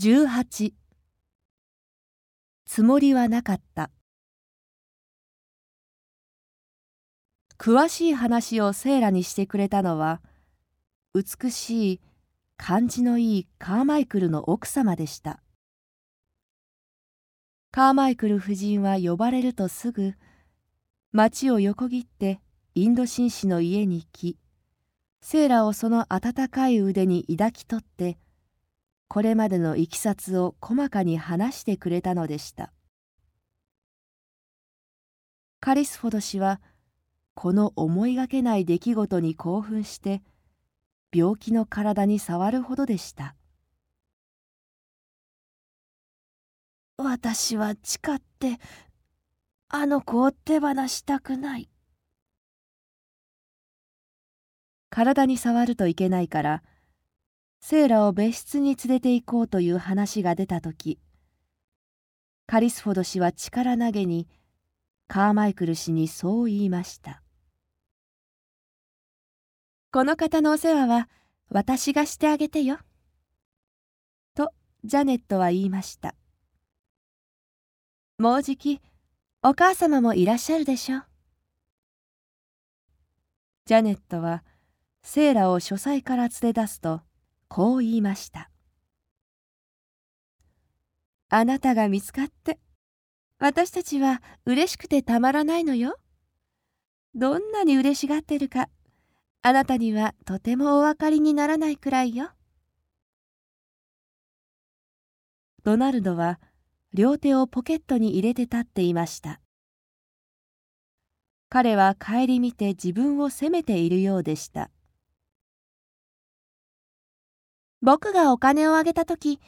18つもりはなかった。詳しい話をセーラにしてくれたのは美しい感じのいいカーマイクルの奥様でした。カーマイクル夫人は呼ばれるとすぐ町を横切ってインド紳士の家に行きセーラをその温かい腕に抱き取ってこれまでのいきさつを細かに話してくれたのでした。カリスフォド氏はこの思いがけない出来事に興奮して病気の体に触るほどでした。私は誓ってあの子を手放したくない。体に触るといけないからセーラを別室に連れて行こうという話が出た時カリスフォド氏は力投げにカーマイクル氏にそう言いました「この方のお世話は私がしてあげてよ」とジャネットは言いました。もうじきお母様もいらっしゃるでしょう。ジャネットはセーラを書斎から連れ出すとこう言いました「あなたが見つかって私たちは嬉しくてたまらないのよ。どんなに嬉しがってるかあなたにはとてもお分かりにならないくらいよ。」ドナルドは両手をポケットに入れて立っていました。彼は顧みて自分を責めているようでした。僕がお金をあげた時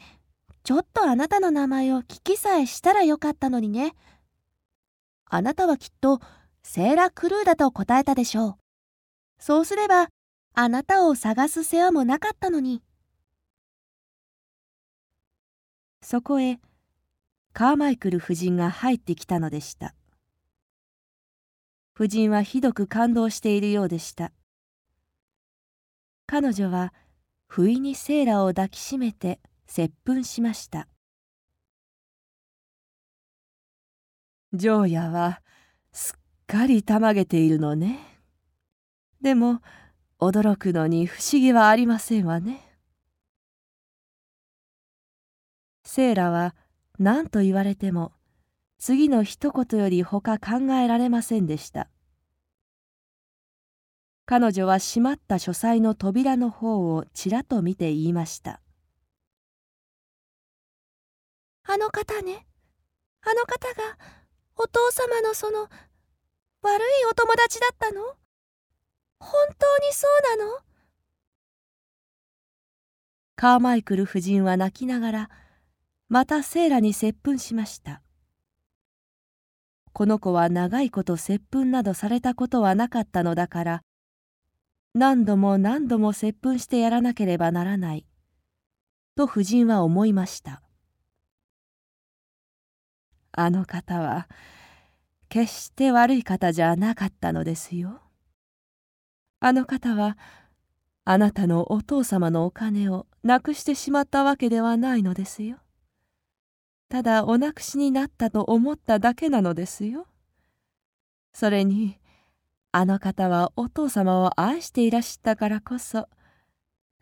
ちょっとあなたの名前を聞きさえしたらよかったのにね。あなたはきっとセーラ・クルーだと答えたでしょう。そうすればあなたを探す世話もなかったのに。そこへカーマイクル夫人が入ってきたのでした。夫人はひどく感動しているようでした。彼女は不意にセーラを抱きしめて接吻しました。ジョーヤはすっかりたまげているのね。でも驚くのに不思議はありませんわね。セーラは何と言われても次の一言よりほか考えられませんでした。彼女は閉まった書斎の扉の方をちらと見て言いました「あの方ね。あの方がお父様のその悪いお友達だったの？本当にそうなの?」カーマイクル夫人は泣きながらまたセーラに接吻しました。この子は長いこと接吻などされたことはなかったのだから何度も何度も接吻してやらなければならない。と夫人は思いました。あの方は決して悪い方じゃなかったのですよ。あの方はあなたのお父様のお金をなくしてしまったわけではないのですよ。ただおなくしになったと思っただけなのですよ。それにあの方はお父様を愛していらしたからこそ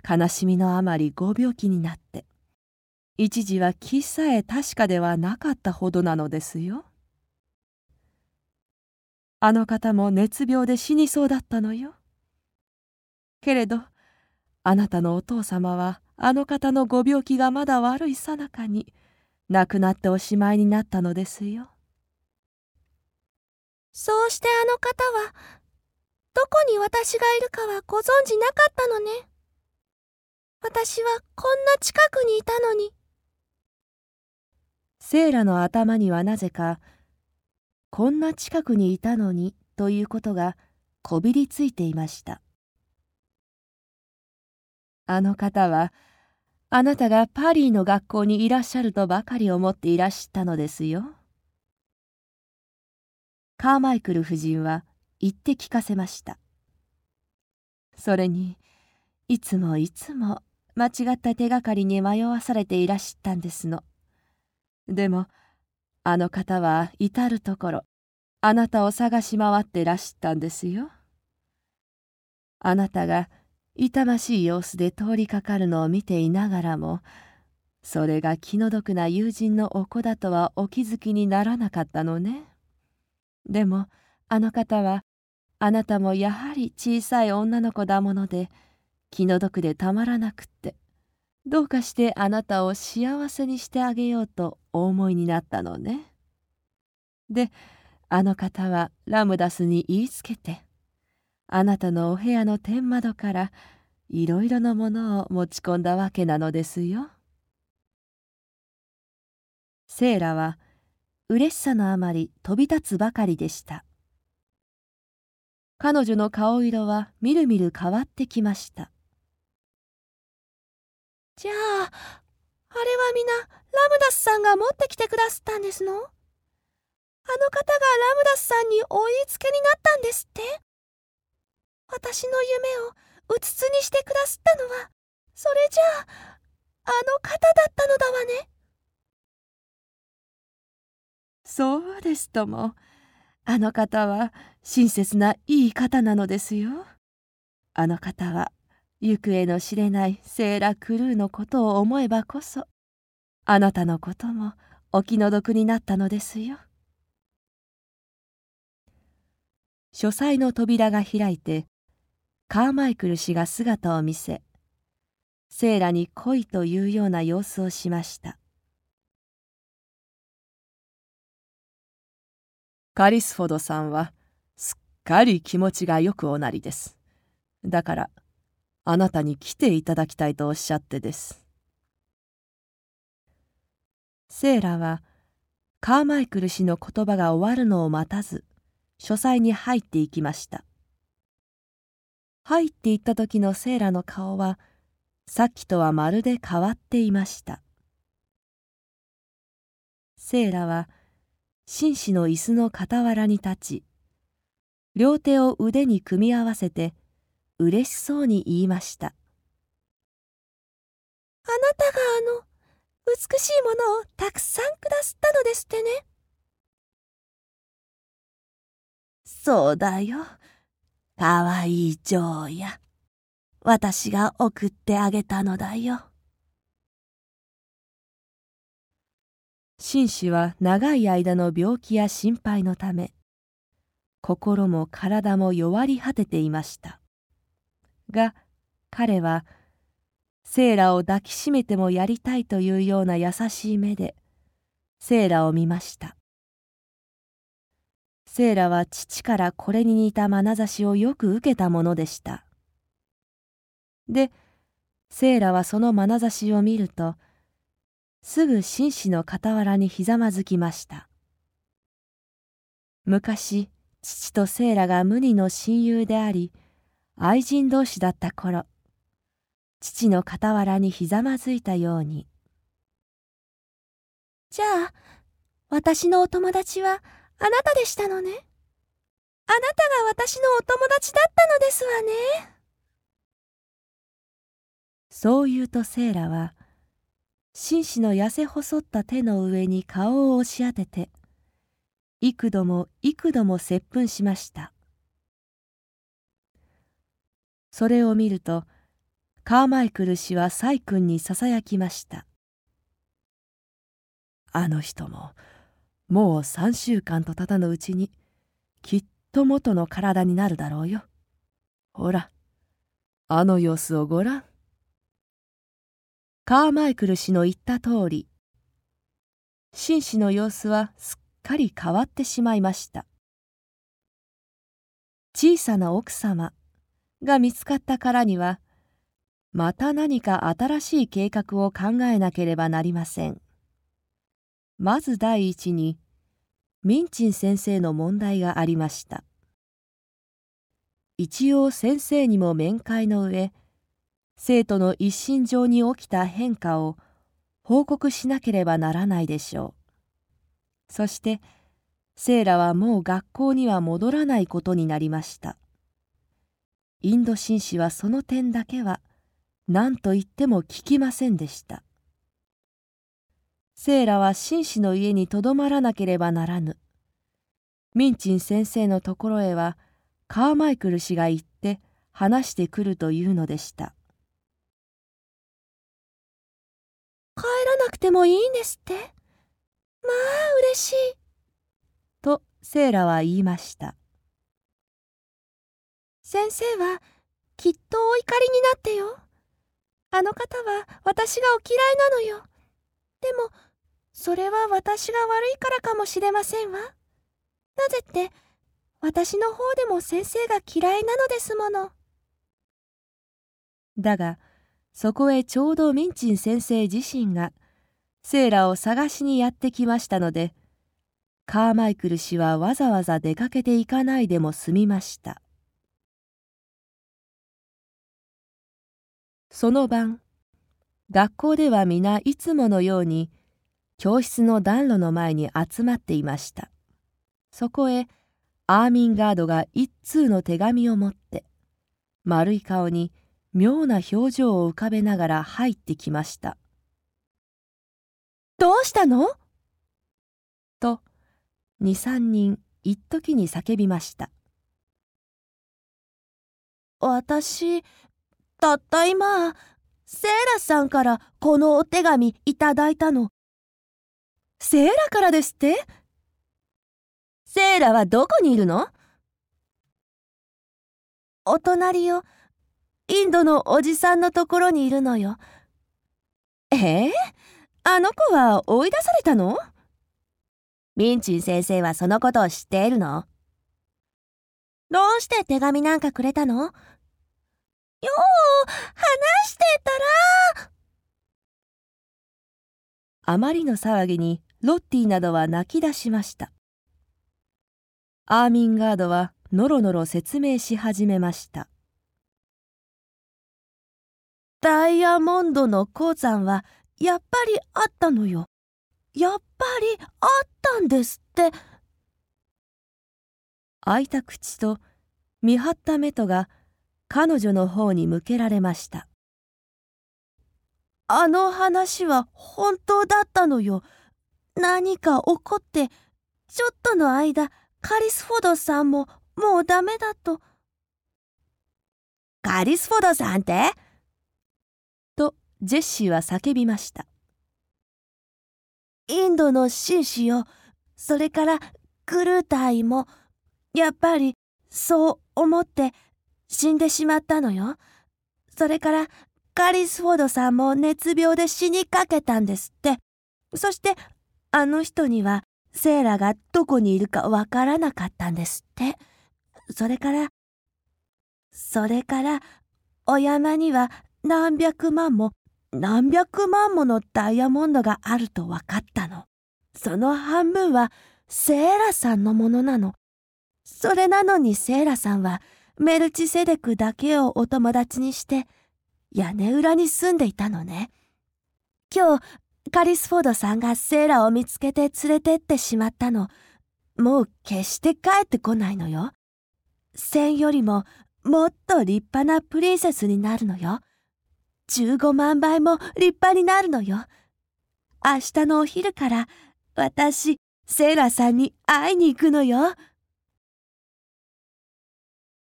悲しみのあまりご病気になって一時は気さえ確かではなかったほどなのですよ。あの方も熱病で死にそうだったのよ。けれどあなたのお父様はあの方のご病気がまだ悪いさなかに亡くなっておしまいになったのですよ。そうしてあの方はどこに私がいるかはご存じなかったのね。私はこんな近くにいたのに。セーラの頭にはなぜか、こんな近くにいたのにということがこびりついていました。あの方は、あなたがパリの学校にいらっしゃるとばかり思っていらっしゃったのですよ。カーマイクル夫人は言って聞かせましたそれにいつもいつも間違った手がかりに迷わされていらしたんですの。でもあの方は至る所あなたを探し回ってらしたんですよ。あなたが痛ましい様子で通りかかるのを見ていながらもそれが気の毒な友人のお子だとはお気づきにならなかったのね。でもあの方はあなたもやはり小さい女の子だもので気の毒でたまらなくってどうかしてあなたを幸せにしてあげようとお思いになったのね。であの方はラムダスに言いつけてあなたのお部屋の天窓からいろいろなものを持ち込んだわけなのですよ。セイラは嬉しさのあまり飛び立つばかりでした。彼女の顔色はみるみる変わってきました。じゃあ、あれは皆ラムダスさんが持ってきてくだすったんですの？あの方がラムダスさんにおいつけになったんですって？私の夢をうつつにしてくだすったのは、それじゃあ、あの方だったのだわね。そうですとも。あの方は親切ないい方なのですよ。あの方は行方の知れないセーラ・クルーのことを思えばこそあなたのこともお気の毒になったのですよ。書斎の扉が開いてカーマイクル氏が姿を見せセーラに恋というような様子をしました。カリスフォドさんはかり気持ちがよくおなりです。だからあなたに来ていただきたいとおっしゃってです。セーラはカーマイクル氏の言葉が終わるのを待たず書斎に入っていきました。入っていった時のセーラの顔はさっきとはまるで変わっていました。セーラは紳士の椅子の傍らに立ち両手を腕に組み合わせて嬉しそうに言いました「あなたがあの美しいものをたくさんくだすったのですってね」そうだよ。かわいい女王や。私が送ってあげたのだよ。紳士は長い間の病気や心配のため心も体も弱り果てていました。が彼はセーラを抱きしめてもやりたいというような優しい目でセーラを見ました。セーラは父からこれに似た眼差しをよく受けたものでした。でセーラはその眼差しを見るとすぐ紳士の傍らにひざまずきました。昔父とセイラが無二の親友であり愛人同士だった頃父の傍らにひざまずいたように。じゃあ私のお友達はあなたでしたのね？あなたが私のお友達だったのですわね？そう言うとセイラは紳士の痩せ細った手の上に顔を押し当てて幾度も幾度も接吻しました。それを見るとカーマイクル氏はサイ君にささやきました。あの人ももう3週間とたたぬうちにきっと元の体になるだろうよ。ほらあの様子をごらんカーマイクル氏の言った通り紳士の様子はすっかり変わってしまいました。小さな奥様が見つかったからにはまた何か新しい計画を考えなければなりません。まず第一にミンチン先生の問題がありました。一応先生にも面会の上生徒の一身上に起きた変化を報告しなければならないでしょう。そしてセイラはもう学校には戻らないことになりました。インド紳士はその点だけは何と言っても聞きませんでした。セーラは紳士の家にとどまらなければならぬ。ミンチン先生のところへはカーマイクル氏が行って話してくるというのでした。帰らなくてもいいんですって。まあ嬉しい。とセーラは言いました。先生はきっとお怒りになってよ。あの方は私がお嫌いなのよ。でもそれは私が悪いからかもしれませんわ。なぜって私の方でも先生が嫌いなのですもの。だがそこへちょうどミンチン先生自身がセーラを探しにやってきましたのでカーマイクル氏はわざわざ出かけていかないでも済みましたその晩学校では皆いつものように教室の暖炉の前に集まっていましたそこへアーミンガードが一通の手紙を持って丸い顔に妙な表情を浮かべながら入ってきました。どうしたの？と、二三人一時に叫びました。私、たった今、セーラさんからこのお手紙いただいたの。セーラからですって？セーラはどこにいるの？お隣よ。インドのおじさんのところにいるのよ。えー、あの子は追い出されたの？ミンチン先生はそのことを知っているの？どうして手紙なんかくれたの？よう、話してたらあまりの騒ぎにロッティなどは泣き出しました。アーミンガードはのろのろ説明し始めました。ダイヤモンドの鉱山はやっぱりあったのよ。やっぱりあったんですって。開いた口と見張った目とが彼女の方に向けられました。あの話は本当だったのよ。何か起こって、ちょっとの間、カリスフォドさんももうダメだと。カリスフォドさんって？ジェシーは叫びました。インドの紳士よ、それからクルータイも、やっぱりそう思って死んでしまったのよ。それからカリスフォードさんも熱病で死にかけたんですって。そしてあの人にはセーラがどこにいるかわからなかったんですって。それから、それから、お山には何百万も何百万ものダイヤモンドがあると分かったの。その半分はセーラさんのものなの。それなのにセーラさんはメルチセデクだけをお友達にして屋根裏に住んでいたのね。今日カリスフォードさんがセーラを見つけて連れてってしまったの。もう決して帰ってこないのよ。センよりももっと立派なプリンセスになるのよ。15万倍も立派になるのよ。明日のお昼から私、セーラさんに会いに行くのよ。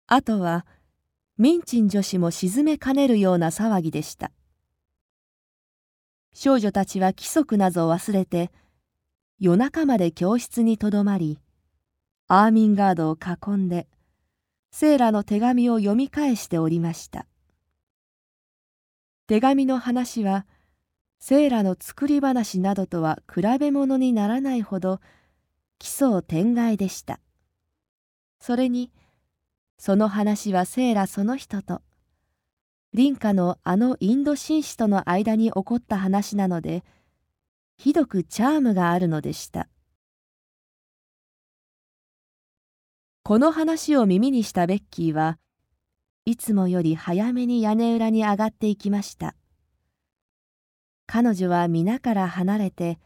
あとは、ミンチン女子も沈めかねるような騒ぎでした。少女たちは規則などを忘れて、夜中まで教室にとどまり、アーミンガードを囲んで、セーラの手紙を読み返しておりました。手紙の話はセーラの作り話などとは比べ物にならないほど奇想天外でした。それにその話はセーラその人と林家のあのインド紳士との間に起こった話なのでひどくチャームがあるのでした。この話を耳にしたベッキーはいつもより早めに屋根裏に上がっていきました。彼女は皆から離れて、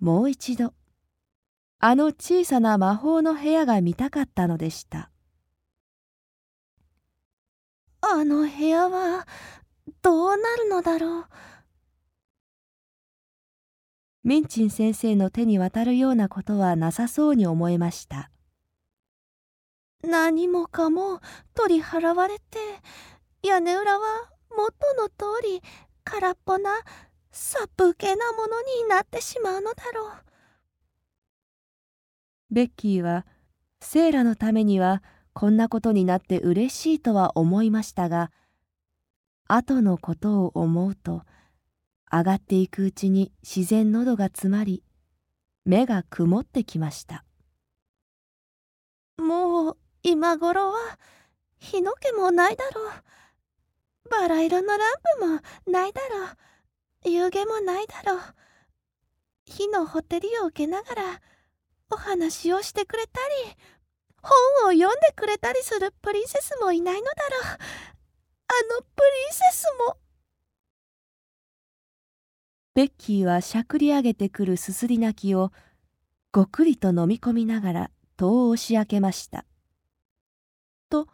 もう一度、あの小さな魔法の部屋が見たかったのでした。あの部屋は、どうなるのだろう？ミンチン先生の手に渡るようなことはなさそうに思えました。何もかも取り払われて、屋根裏は元の通り空っぽな殺風景なものになってしまうのだろう。ベッキーはセーラのためにはこんなことになって嬉しいとは思いましたが後のことを思うと上がっていくうちに自然喉が詰まり目が曇ってきました今頃は日の気もないだろう。バラ色のランプもないだろう。夕げもないだろう。火のほてりを受けながらお話をしてくれたり本を読んでくれたりするプリンセスもいないのだろう。あのプリンセスも。ベッキーはしゃくり上げてくるすすり泣きをごくりと飲み込みながら戸を押し開けました。と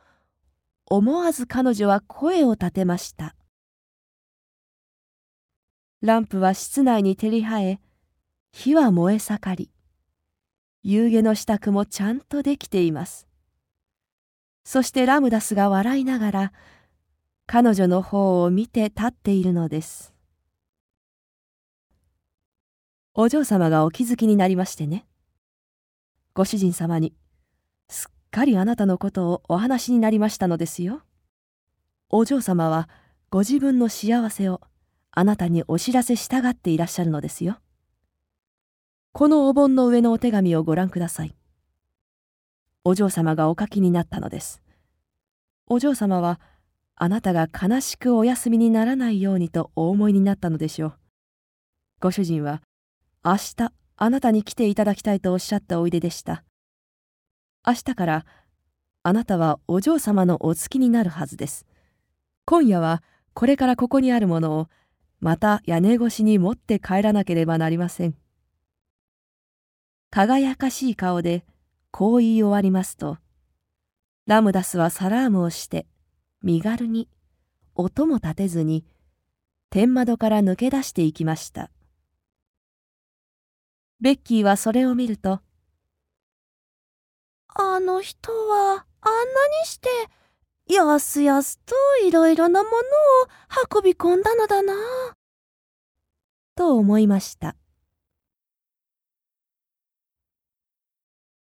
思わず彼女は声を立てました。ランプは室内に照り生え火は燃え盛り。夕げの支度もちゃんとできています。そしてラムダスが笑いながら彼女の方を見て立っているのです。お嬢様がお気づきになりましてね。ご主人様にかりあなたのことをお話になりましたのですよお嬢様はご自分の幸せをあなたにお知らせしたがっていらっしゃるのですよこのお盆の上のお手紙をご覧ください。お嬢様がお書きになったのです。お嬢様は、あなたが悲しくお休みにならないようにとお思いになったのでしょう。ご主人は、明日あなたに来ていただきたいとおっしゃったおいででした。明日から、あなたはお嬢様のお付きになるはずです。今夜はこれからここにあるものを、また屋根越しに持って帰らなければなりません。輝かしい顔でこう言い終わりますとラムダスはサラームをして身軽に音も立てずに天窓から抜け出していきましたベッキーはそれを見るとあの人はあんなにしてやすやすといろいろなものを運び込んだのだな。と思いました。